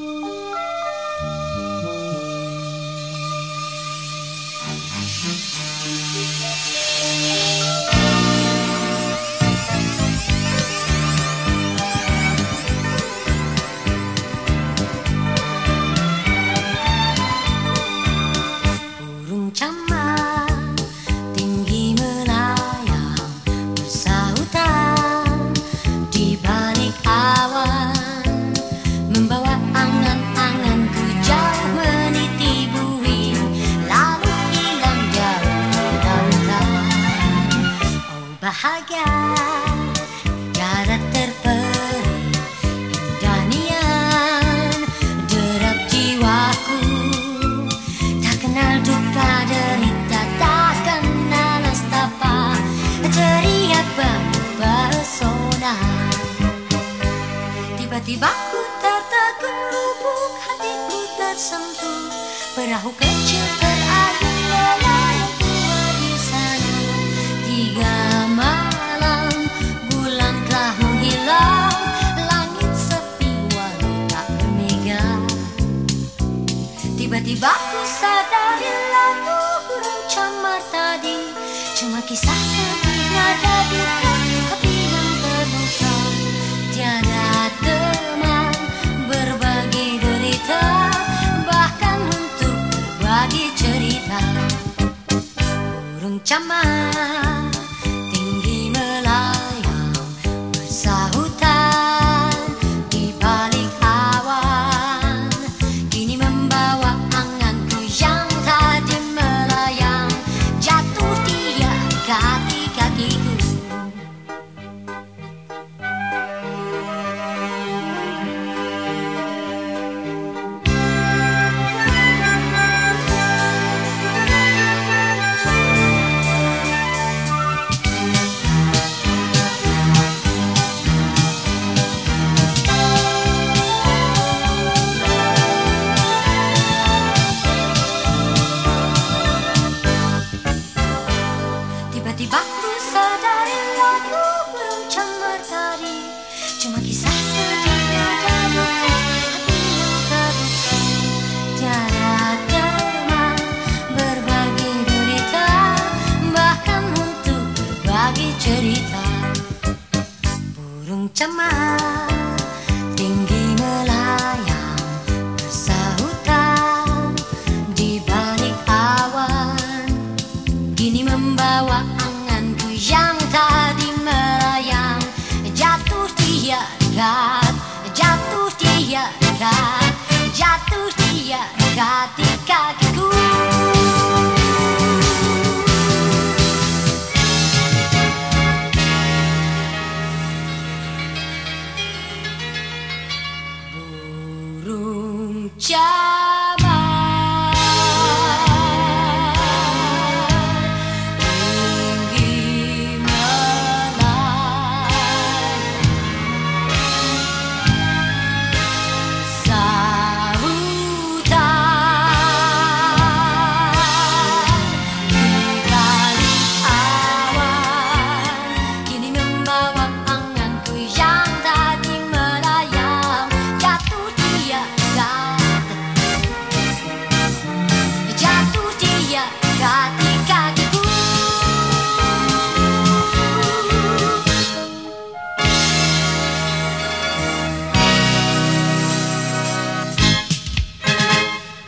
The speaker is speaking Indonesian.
thank you Tiba-tiba ku tertegun lubuk Hatiku tersentuh. Perahu kecil terayun melayang tua di sana. Tiga malam bulan telah menghilang. Langit sepi walau tak bermega. Tiba-tiba ku sadari lagu burung camar tadi. Cuma kisah sedih nada duka Burung camar tinggi Tiba-tiba ku sadari burung camar tadi Cuma kisah sedih nada duka hati yang terluka Tiada teman berbagi derita Bahkan untuk berbagi cerita Burung camar tinggi